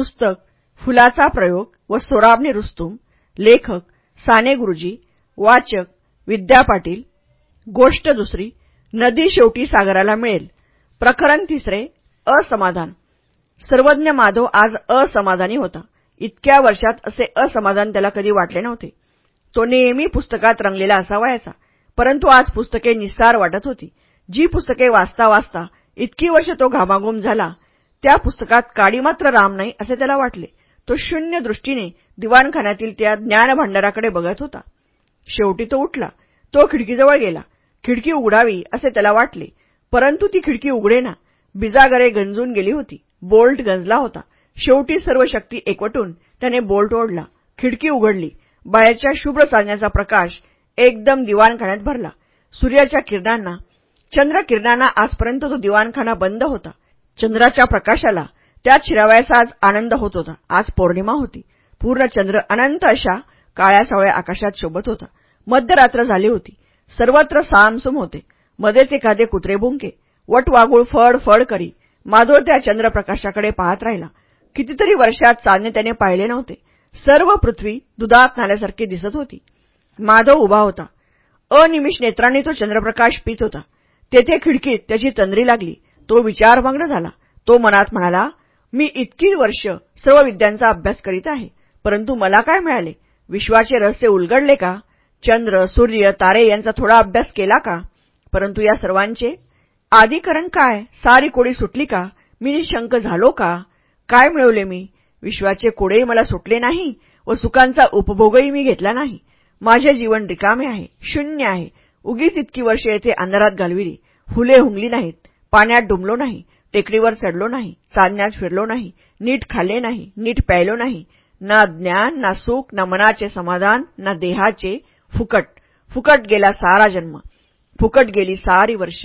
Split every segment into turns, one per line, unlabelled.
पुस्तक फुलाचा प्रयोग व सोराबने रुस्तुम लेखक साने गुरुजी वाचक विद्या पाटील गोष्ट दुसरी नदी शेवटी सागराला मिळेल. प्रकरण तिसरे असमाधान. सर्वज्ञ माधव आज असमाधानी होता. इतक्या वर्षात असे असमाधान त्याला कधी वाटले नव्हते. तो नेहमी पुस्तकात रंगलेला असावायचा परंतु आज पुस्तके निस्सार वाटत होती. जी पुस्तके वाचता वाचता इतकी वर्ष तो घामाघूम झाला त्या पुस्तकात काडी मात्र राम नाही असे त्याला वाटले. तो शून्य दृष्टीने दिवाणखान्यातील त्या ज्ञानभांडाराकडे बघत होता. शेवटी तो उठला. तो खिडकीजवळ गेला. खिडकी उघडावी असे त्याला वाटले. परंतु ती खिडकी उघडेना. बिजागरे गंजून गेली होती. बोल्ट गंजला होता. शेवटी सर्व शक्ती एकवटून त्याने बोल्ट ओढला. खिडकी उघडली. बाहेरच्या शुभ्र चांदण्याचा प्रकाश एकदम दिवाणखान्यात भरला. सूर्याच्या किरणांना चंद्रकिरणांना आजपर्यंत तो दिवाणखाना बंद होता. चंद्राच्या प्रकाशाला. त्यात शिरावयाचा आज आनंद होत होता. आज पौर्णिमा होती. पूर्ण चंद्र अनंत अशा काळ्या सावळ्या आकाशात शोभत होता. मध्यरात्र झाली होती. सर्वत्र सामसुम होते. मध्येच एखादे कुत्रे बुंके वटवागुळ फड फड करी. माधव त्या चंद्रप्रकाशाकडे पाहत राहिला. कितीतरी वर्षात चांदणे त्याने पाहिले नव्हते. सर्व पृथ्वी दुधात नाल्यासारखी दिसत होती. माधव उभा होता. अनिमिष नेत्रांनी तो चंद्रप्रकाश पित होता. तेथे खिडकीत त्याची तंद्री लागली. तो विचारमग्न झाला. तो मनात म्हणाला मी इतकी वर्ष सर्व विद्यांचा अभ्यास करीत आहे परंतु मला काय मिळाले? विश्वाचे रहस्य उलगडले का? चंद्र सूर्य तारे यांचा थोडा अभ्यास केला का? परंतु या सर्वांचे आदिकरण काय? सारी कोडी सुटली का? मी निशंक झालो का? काय मिळवले मी? विश्वाचे कोडेही मला सुटले नाही व सुखांचा उपभोगही मी घेतला नाही. माझे जीवन रिकामे आहे शून्य आहे. उगीच इतकी वर्ष येथे अंधारात घालविली. फुले हुंगली नाहीत. पाण्यात डुंबलो नाही. टेकडीवर चढलो नाही चांदण्यात फिरलो नाही नीट खाल्ले नाही नीट प्यायलो नाही. ना ज्ञान ना सुख ना मनाचे समाधान ना देहाचे फुकट. फुकट गेला सारा जन्म. फुकट गेली सारी वर्ष.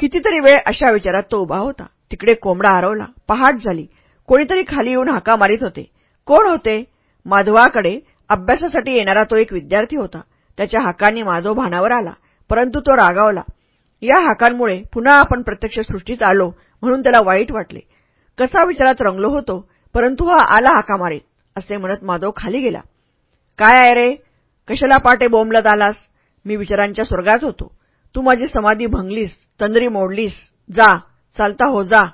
कितीतरी वेळ अशा विचारात तो उभा होता. तिकडे कोंबडा हरवला. पहाट झाली. कोणीतरी खाली येऊन हाका मारित होते. कोण होते? माधवाकडे अभ्यासासाठी येणारा तो एक विद्यार्थी होता. त्याच्या हाकांनी माधव भानावर आला. परंतु तो रागावला. या हाकांमुळे पुन्हा आपण प्रत्यक्ष सृष्टीत आलो. म्हणून त्याला वाईट वाटले. कसा विचारात रंगलो होतो परंतु हा आला हाका मारीत असे म्हणत माधव खाली गेला. काय आहे रे? कशाला पाटे बोंबलत आलास? मी विचारांच्या स्वर्गात होतो. तू माझी समाधी भंगलीस तंद्री मोडलीस. जा चालता हो जा.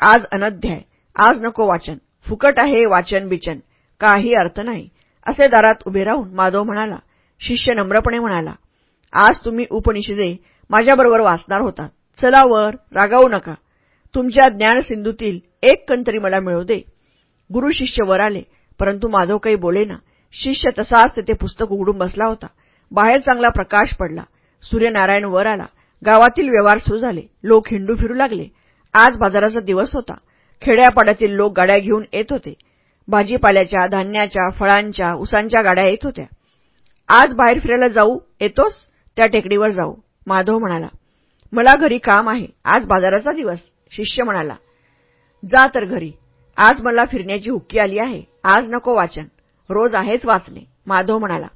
आज अनध्याय आज नको वाचन. फुकट आहे वाचन बिचन. काही अर्थ नाही. असे दारात उभे राहून माधव म्हणाला. शिष्य नम्रपणे म्हणाला. आज तुम्ही उपनिषदे माझ्याबरोबर वाचणार होता. चला वर रागावू नका. तुमच्या ज्ञानसिंधूतील एक कण तरी मला मिळू दे. गुरु शिष्य वर आले परंतु माधव काही बोलेना शिष्य तसाच तेथे पुस्तक उघडून बसला होता. बाहेर चांगला प्रकाश पडला. सूर्यनारायण वर आला. गावातील व्यवहार सुरू झाले. लोक हिंडू फिरू लागले. आज बाजाराचा दिवस होता. खेड्यापाड्यातील लोक गाड्या घेऊन येत होते. भाजीपाल्याच्या धान्याच्या फळांच्या उसांच्या गाड्या येत होत्या. आज बाहेर फिरायला जाऊ? येतोस? त्या टेकडीवर जाऊ. माधव म्हणाला. मला घरी काम आहे. आज बाजाराचा दिवस. शिष्य म्हणाला जा तर घरी. आज मला फिरण्याची हुक्की आली आहे. आज नको वाचन. रोज आहेच वाचणे. माधव म्हणाला.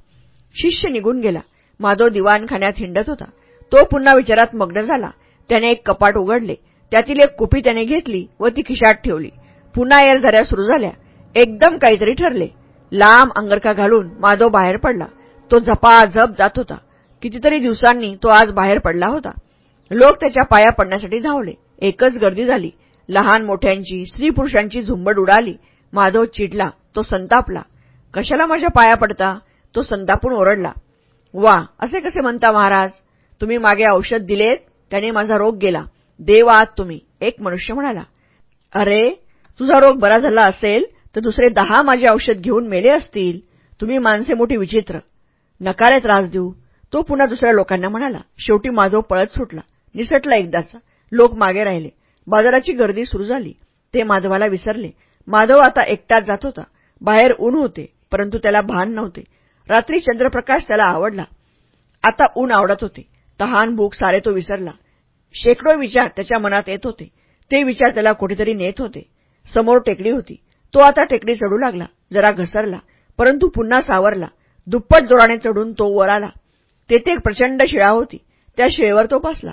शिष्य निघून गेला. माधव दिवाणखान्यात हिंडत होता. तो पुन्हा विचारात मग्न झाला. त्याने एक कपाट उघडले. त्यातील एक कुपी त्याने घेतली व ती खिशात ठेवली. पुन्हा एरझऱ्या सुरू झाल्या. एकदम काहीतरी ठरले. लांब अंगरखा घालून माधव बाहेर पडला. तो झपाझप जात होता. कितीतरी दिवसांनी तो आज बाहेर पडला होता. लोक त्याच्या पाया पडण्यासाठी धावले. एकच गर्दी झाली. लहान मोठ्यांची स्त्री पुरुषांची झुंबड उडाली. माधव चिडला तो संतापला. कशाला माझ्या पाया पडता? तो संतापून ओरडला. वा असे कसे म्हणता महाराज? तुम्ही मागे औषध दिलेत? त्याने माझा रोग गेला. देव आहात तुम्ही. एक मनुष्य म्हणाला. अरे तुझा रोग बरा झाला असेल तर दुसरे दहा माझे औषध घेऊन मेले असतील. तुम्ही माणसे मोठी विचित्र. नकारे त्रास देऊ. तो पुन्हा दुसऱ्या लोकांना म्हणाला. शेवटी माधव पळत सुटला. निसटला एकदाचा. लोक मागे राहिले. बाजाराची गर्दी सुरू झाली. ते माधवाला विसरले. माधव आता एकटाच जात होता. बाहेर ऊन होते परंतु त्याला भान नव्हते. रात्री चंद्रप्रकाश त्याला आवडला. आता ऊन आवडत होते. तहान भूक सारे तो विसरला. शेकडो विचार त्याच्या मनात येत होते. ते विचार त्याला कुठेतरी नेत होते. समोर टेकडी होती. तो आता टेकडी चढू लागला. जरा घसरला. परंतु पुन्हा सावरला. दुप्पट जोराने चढून तो वर आला. तेथे एक प्रचंड शिळा होती. त्या शिळेवर तो बसला.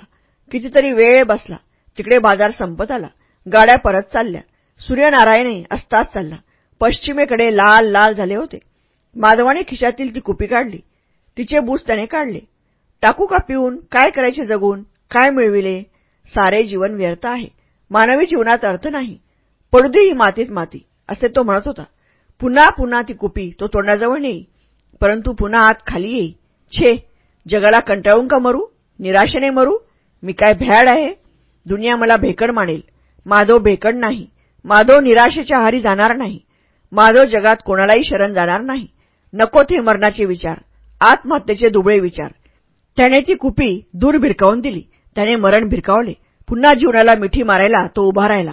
कितीतरी वेळ बसला. तिकडे बाजार संपत आला. गाड्या परत चालल्या. सूर्यनारायणे असताच चालला. पश्चिमेकडे लाल लाल झाले होते. माधवाने खिशातील ती कुपी काढली. तिचे बूस त्याने काढले. टाकू का पिऊन? काय करायचे जगून? काय मिळविले? सारे जीवन व्यर्थ आहे. मानवी जीवनात अर्थ नाही. पडू ही मातीत माती असे तो म्हणत होता. पुन्हा पुन्हा ती कुपी तो तोंडाजवळ नेई. परंतु पुन्हा आत खाली येई. छे जगाला कंटाळून का मरू? निराशेने मरू? मी काय भ्याड आहे? दुनिया मला भेकड मानेल. माधव भेकड नाही. माधव निराशेच्या हारी जाणार नाही. माधव जगात कोणालाही शरण जाणार नाही. नको ते मरणाचे विचार. आत्महत्येचे दुबळे विचार. त्याने ती कुपी दूर भिरकावून दिली. त्याने मरण भिरकावले. पुन्हा जीवनाला मिठी मारायला तो उभा राहिला.